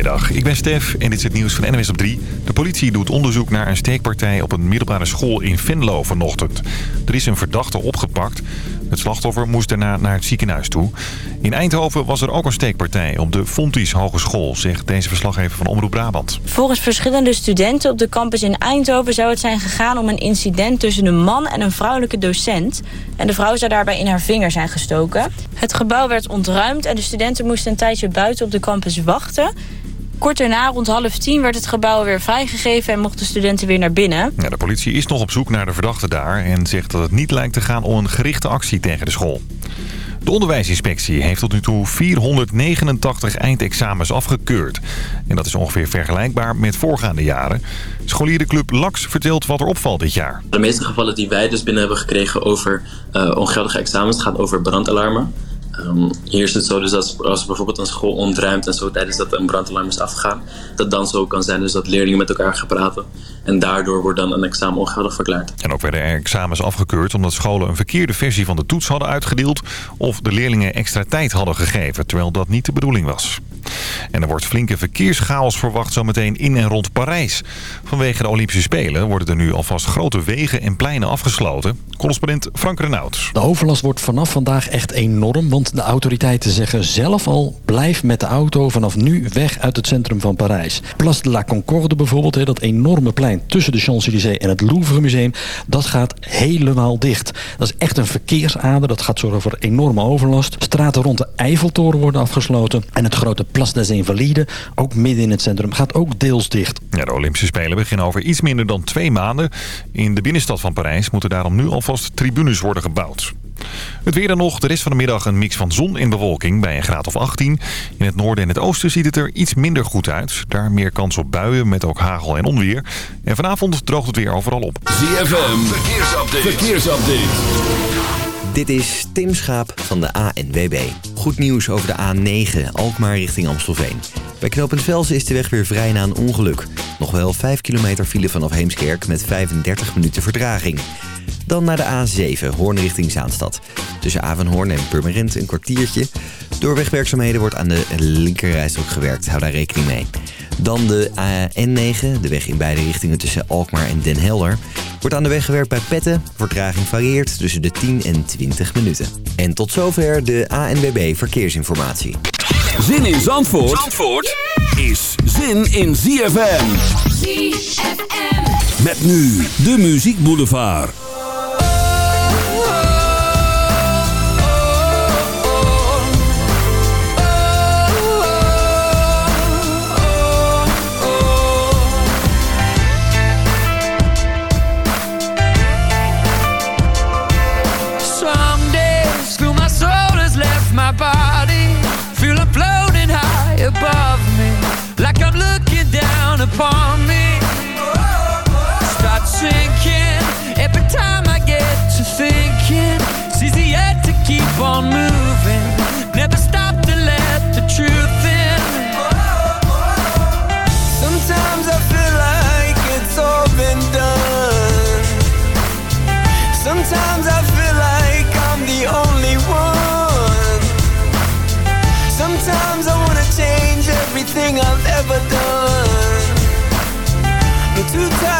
Ik ben Stef en dit is het nieuws van NWS op 3. De politie doet onderzoek naar een steekpartij op een middelbare school in Venlo vanochtend. Er is een verdachte opgepakt. Het slachtoffer moest daarna naar het ziekenhuis toe. In Eindhoven was er ook een steekpartij op de Fontys Hogeschool, zegt deze verslaggever van Omroep Brabant. Volgens verschillende studenten op de campus in Eindhoven zou het zijn gegaan om een incident tussen een man en een vrouwelijke docent. En de vrouw zou daarbij in haar vinger zijn gestoken. Het gebouw werd ontruimd en de studenten moesten een tijdje buiten op de campus wachten. Kort daarna, rond half tien, werd het gebouw weer vrijgegeven... en mochten studenten weer naar binnen. Ja, de politie is nog op zoek naar de verdachte daar... en zegt dat het niet lijkt te gaan om een gerichte actie tegen de school. De onderwijsinspectie heeft tot nu toe 489 eindexamens afgekeurd. En dat is ongeveer vergelijkbaar met voorgaande jaren. Scholierenclub LAX vertelt wat er opvalt dit jaar. De meeste gevallen die wij dus binnen hebben gekregen over uh, ongeldige examens... gaat over brandalarmen. Um, hier is het zo dus dat als bijvoorbeeld een school ontruimt en zo tijdens dat een brandalarm is afgegaan, dat dan zo kan zijn dus dat leerlingen met elkaar gaan praten en daardoor wordt dan een examen ongeldig verklaard. En ook werden er examens afgekeurd omdat scholen een verkeerde versie van de toets hadden uitgedeeld of de leerlingen extra tijd hadden gegeven, terwijl dat niet de bedoeling was. En er wordt flinke verkeerschaos verwacht zometeen in en rond Parijs. Vanwege de Olympische Spelen worden er nu alvast grote wegen en pleinen afgesloten. Correspondent Frank Renaud. De overlast wordt vanaf vandaag echt enorm, want de autoriteiten zeggen zelf al... blijf met de auto vanaf nu weg uit het centrum van Parijs. Place de la Concorde bijvoorbeeld, dat enorme plein tussen de Champs-Élysées en het Louvre Museum... dat gaat helemaal dicht. Dat is echt een verkeersader, dat gaat zorgen voor enorme overlast. Straten rond de Eiffeltoren worden afgesloten en het grote Place des Invalides, ook midden in het centrum, gaat ook deels dicht. Ja, de Olympische Spelen beginnen over iets minder dan twee maanden. In de binnenstad van Parijs moeten daarom nu alvast tribunes worden gebouwd. Het weer dan nog. De rest van de middag een mix van zon en bewolking bij een graad of 18. In het noorden en het oosten ziet het er iets minder goed uit. Daar meer kans op buien met ook hagel en onweer. En vanavond droogt het weer overal op. ZFM, verkeersupdate. verkeersupdate. Dit is Tim Schaap van de ANWB. Goed nieuws over de A9, Alkmaar richting Amstelveen. Bij knooppunt Velsen is de weg weer vrij na een ongeluk. Nog wel 5 kilometer file vanaf Heemskerk met 35 minuten vertraging. Dan naar de A7, Hoorn richting Zaanstad. Tussen Avenhoorn en Purmerend een kwartiertje. Door wegwerkzaamheden wordt aan de linkerrijstrook gewerkt. Hou daar rekening mee. Dan de A9, de weg in beide richtingen tussen Alkmaar en Den Helder. Wordt aan de weg gewerkt bij Petten. Vertraging varieert tussen de 10 en 20 minuten. En tot zover de ANWB Verkeersinformatie. Zin in Zandvoort, Zandvoort is zin in ZFM. ZFM. Met nu de Muziek Boulevard. sinking. Every time I get to thinking, it's easier to keep on moving. Never stop to let the truth in. Sometimes I feel like it's all been done. Sometimes I feel like I'm the only one. Sometimes I wanna change everything I've ever done. But too tired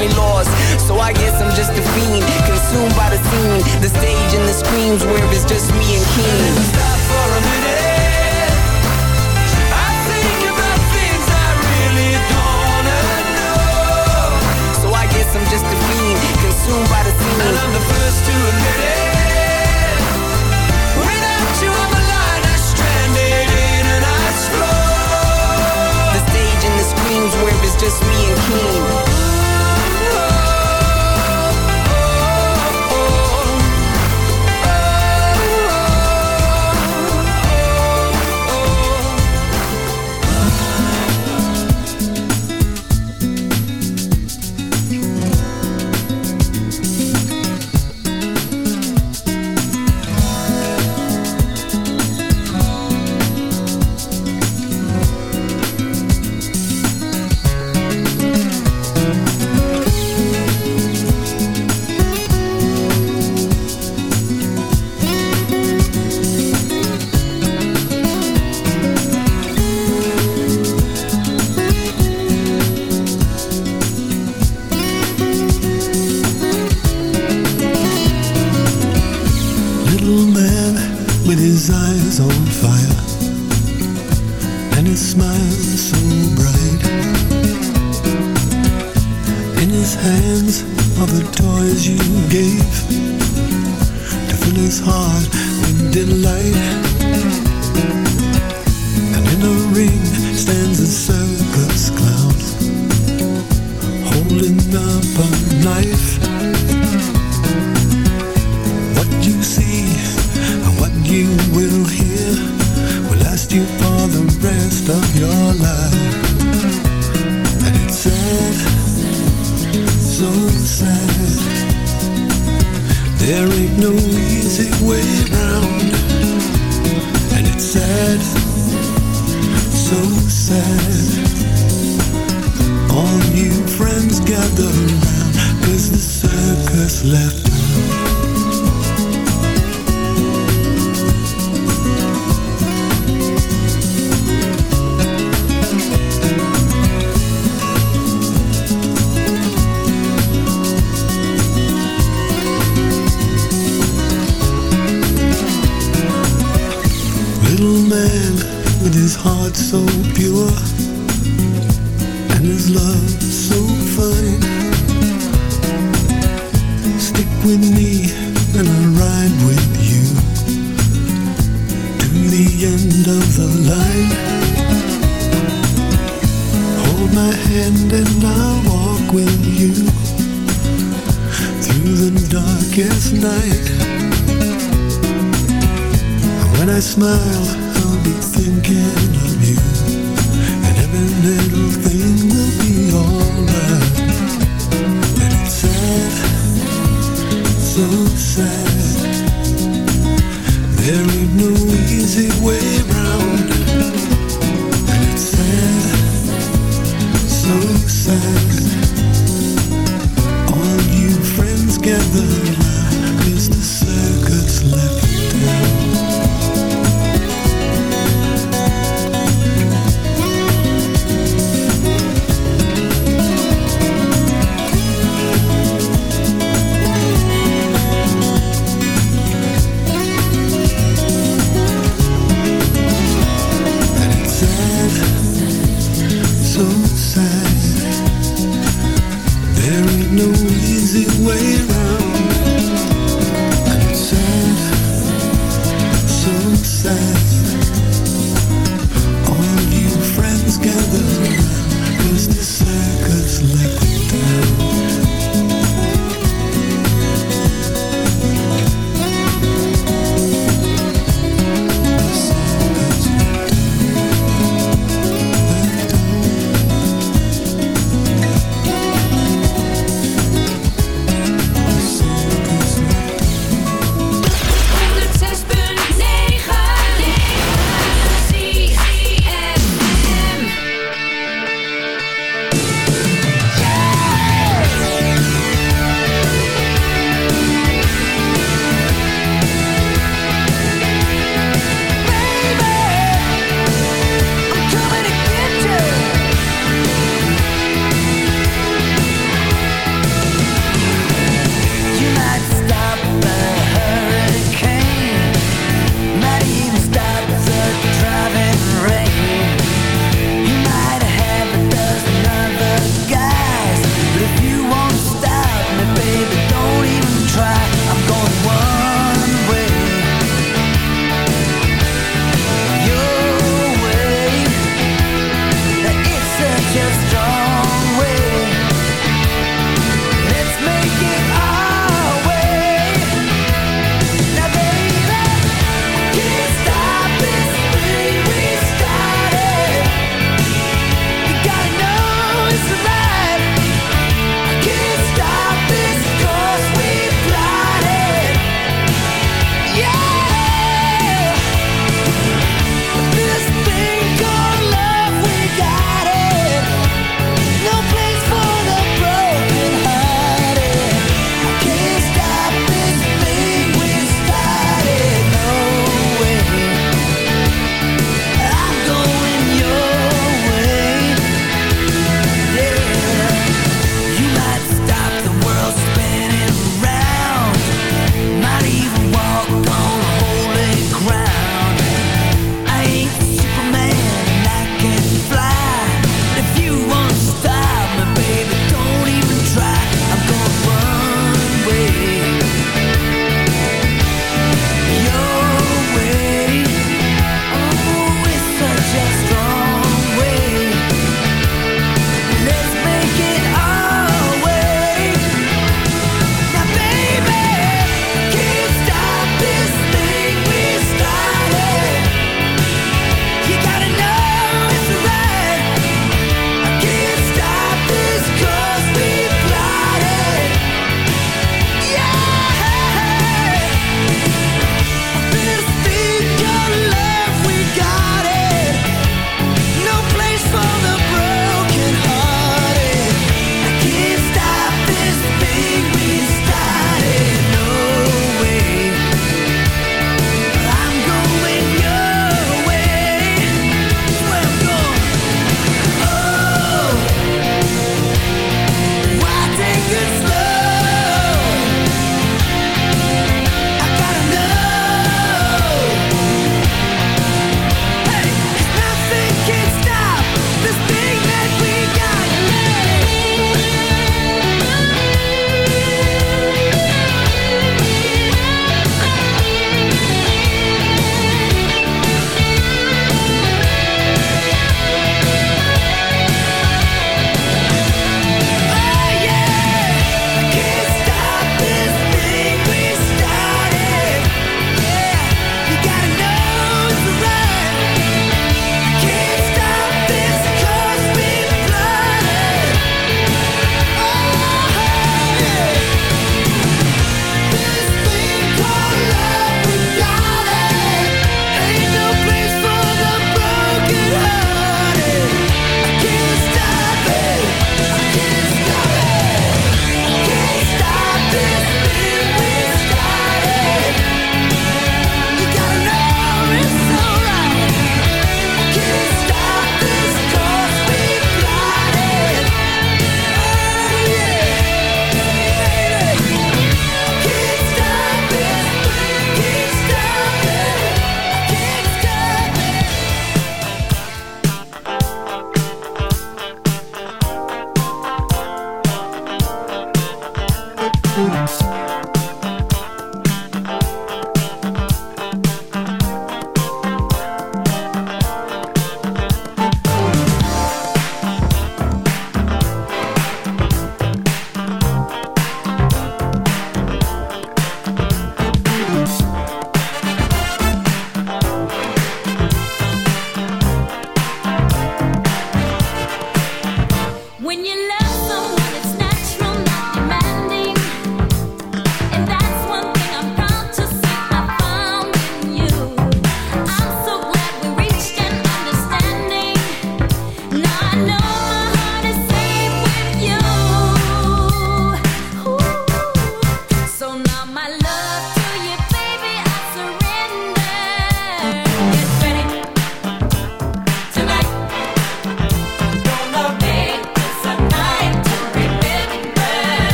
finally lost. So I guess I'm just a fiend, consumed by the scene, the stage and the screams where it's just me and King. Stop for a minute. I think about things I really don't know. So I guess I'm just a fiend, consumed by the scene. And I'm the first to admit it. Without you on the line, I'm stranded in an ice floor. The stage and the screams where it's just me and King. Fire and his smile so bright. In his hands are the toys you gave to fill his heart with delight. And in a ring stands a circus clown holding up a knife. What you see and what you will hear rest of your life. And it's sad, so sad. There ain't no easy way round. And it's sad, so sad. All you friends gather around, cause the circus left so sad. There ain't no easy. And it's sad, so sad. All you friends gather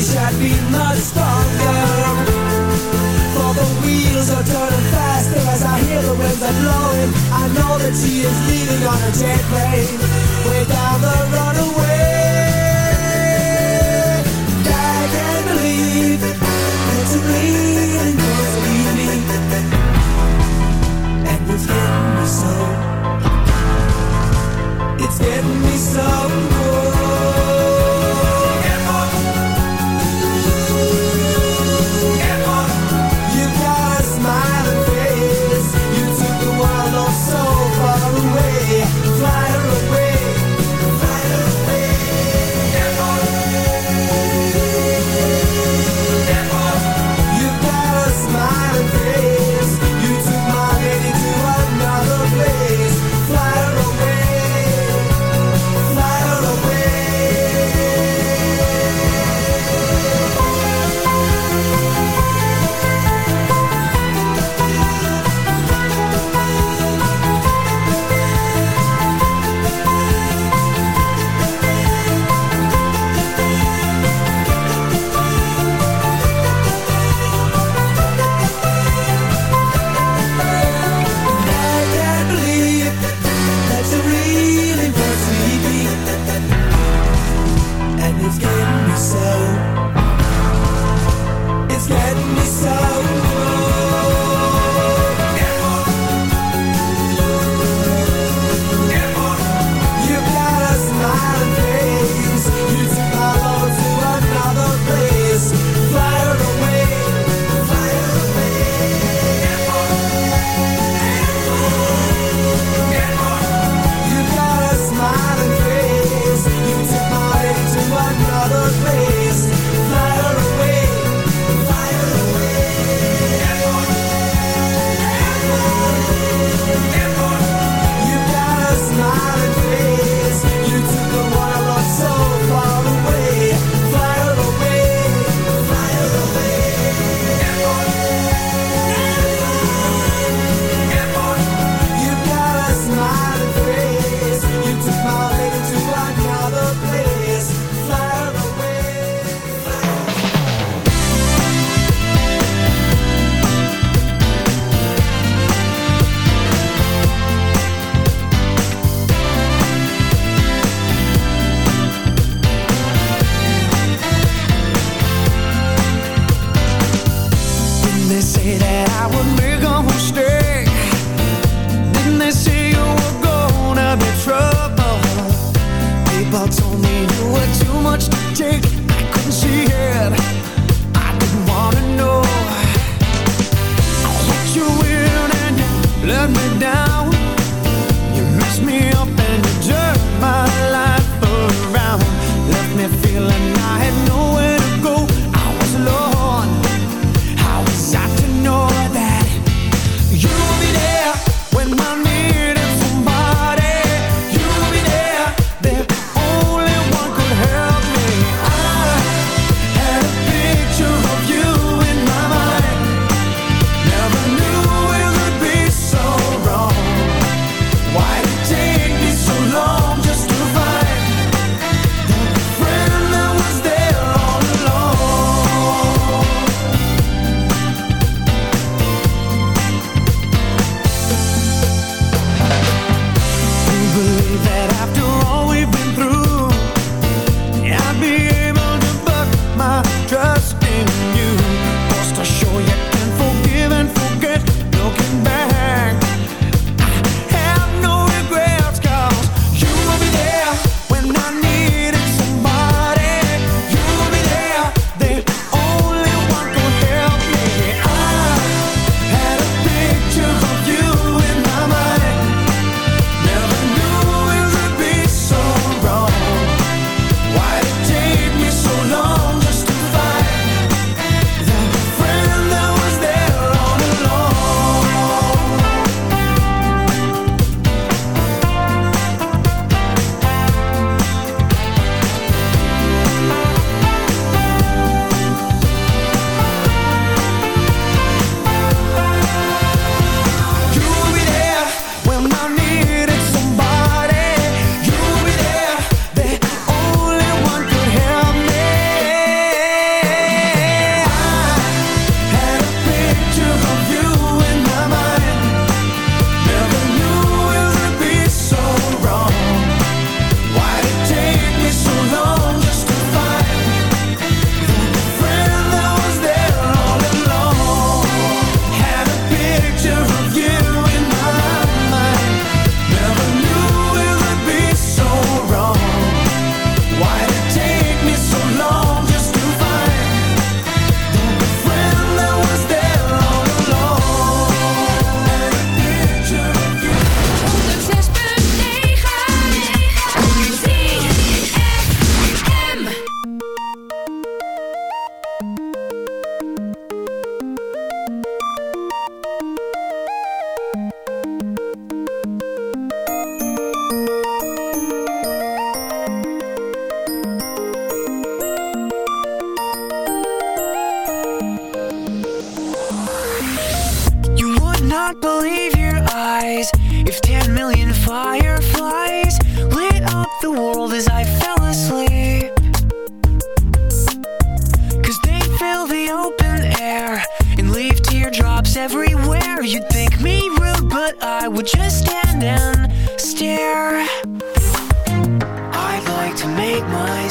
Wish I'd been much stronger. For the wheels are turning faster as I hear the winds are blowing. I know that she is leaving on a jet plane, way down the runaway. I can't believe that you really wants to leave me, and it's getting me so. It's getting me so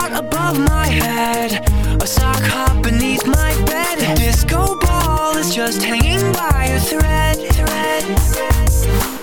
heart above my head A sock hop beneath my bed Disco ball is just hanging by a thread, thread.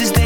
is the.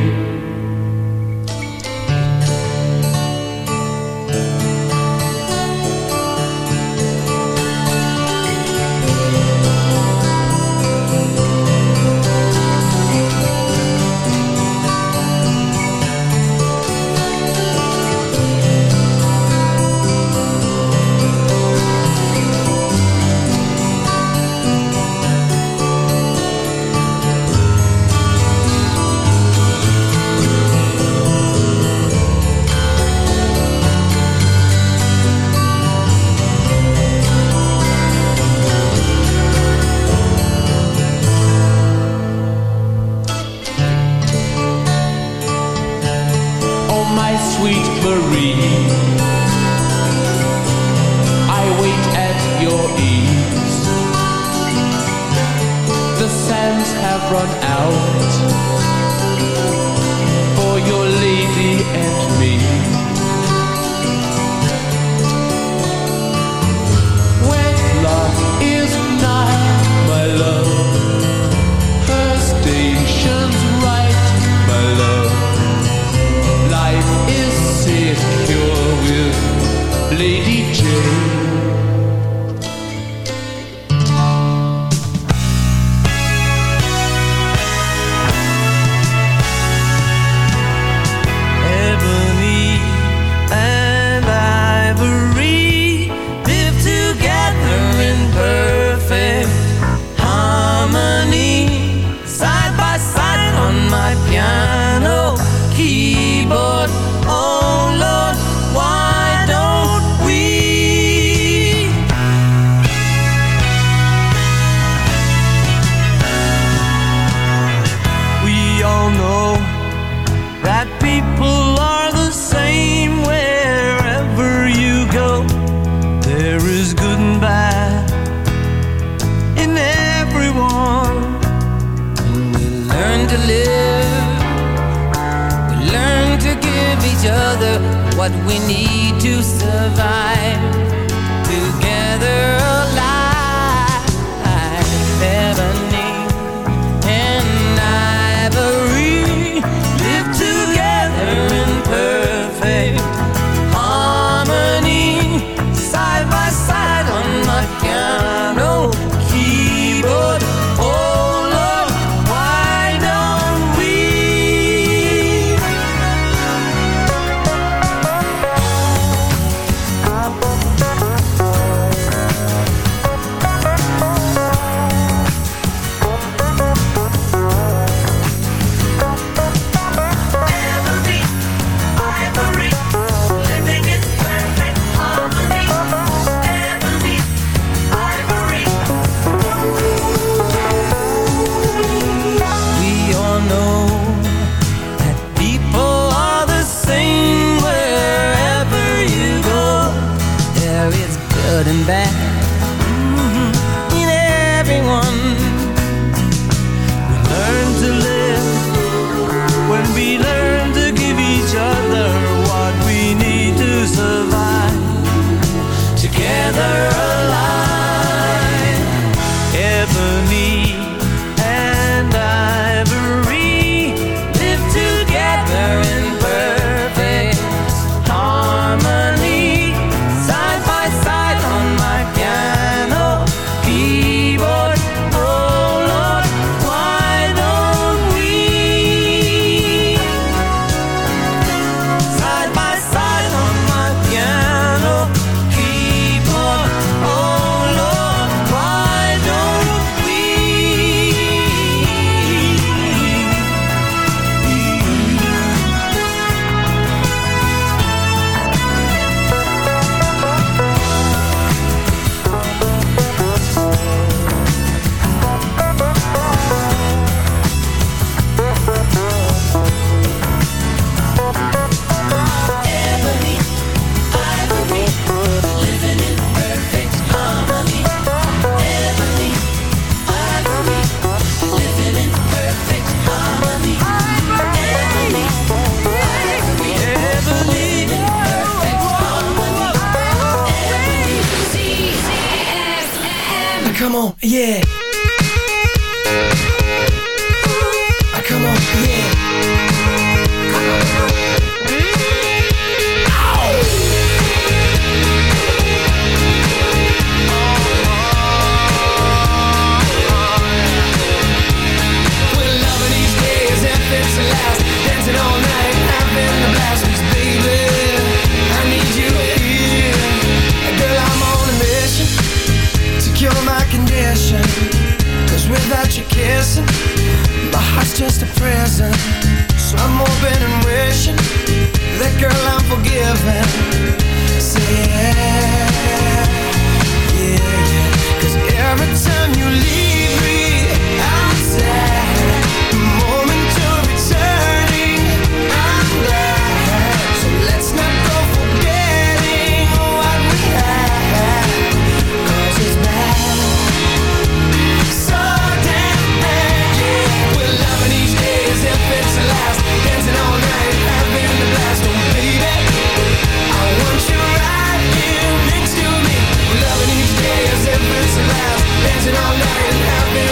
Come on, yeah. just a present So I'm hoping and wishing That girl I'm forgiven. Say yeah, yeah, yeah Cause every time you leave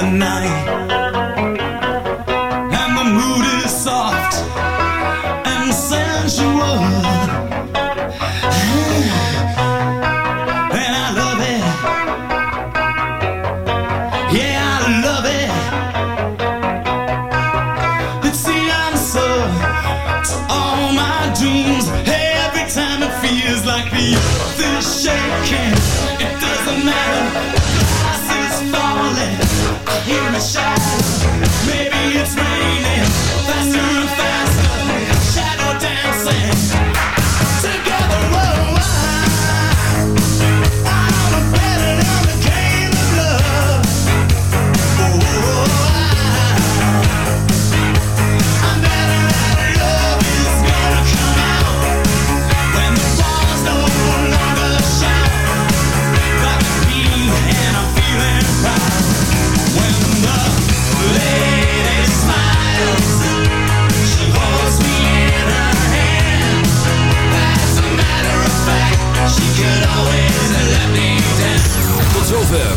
the night.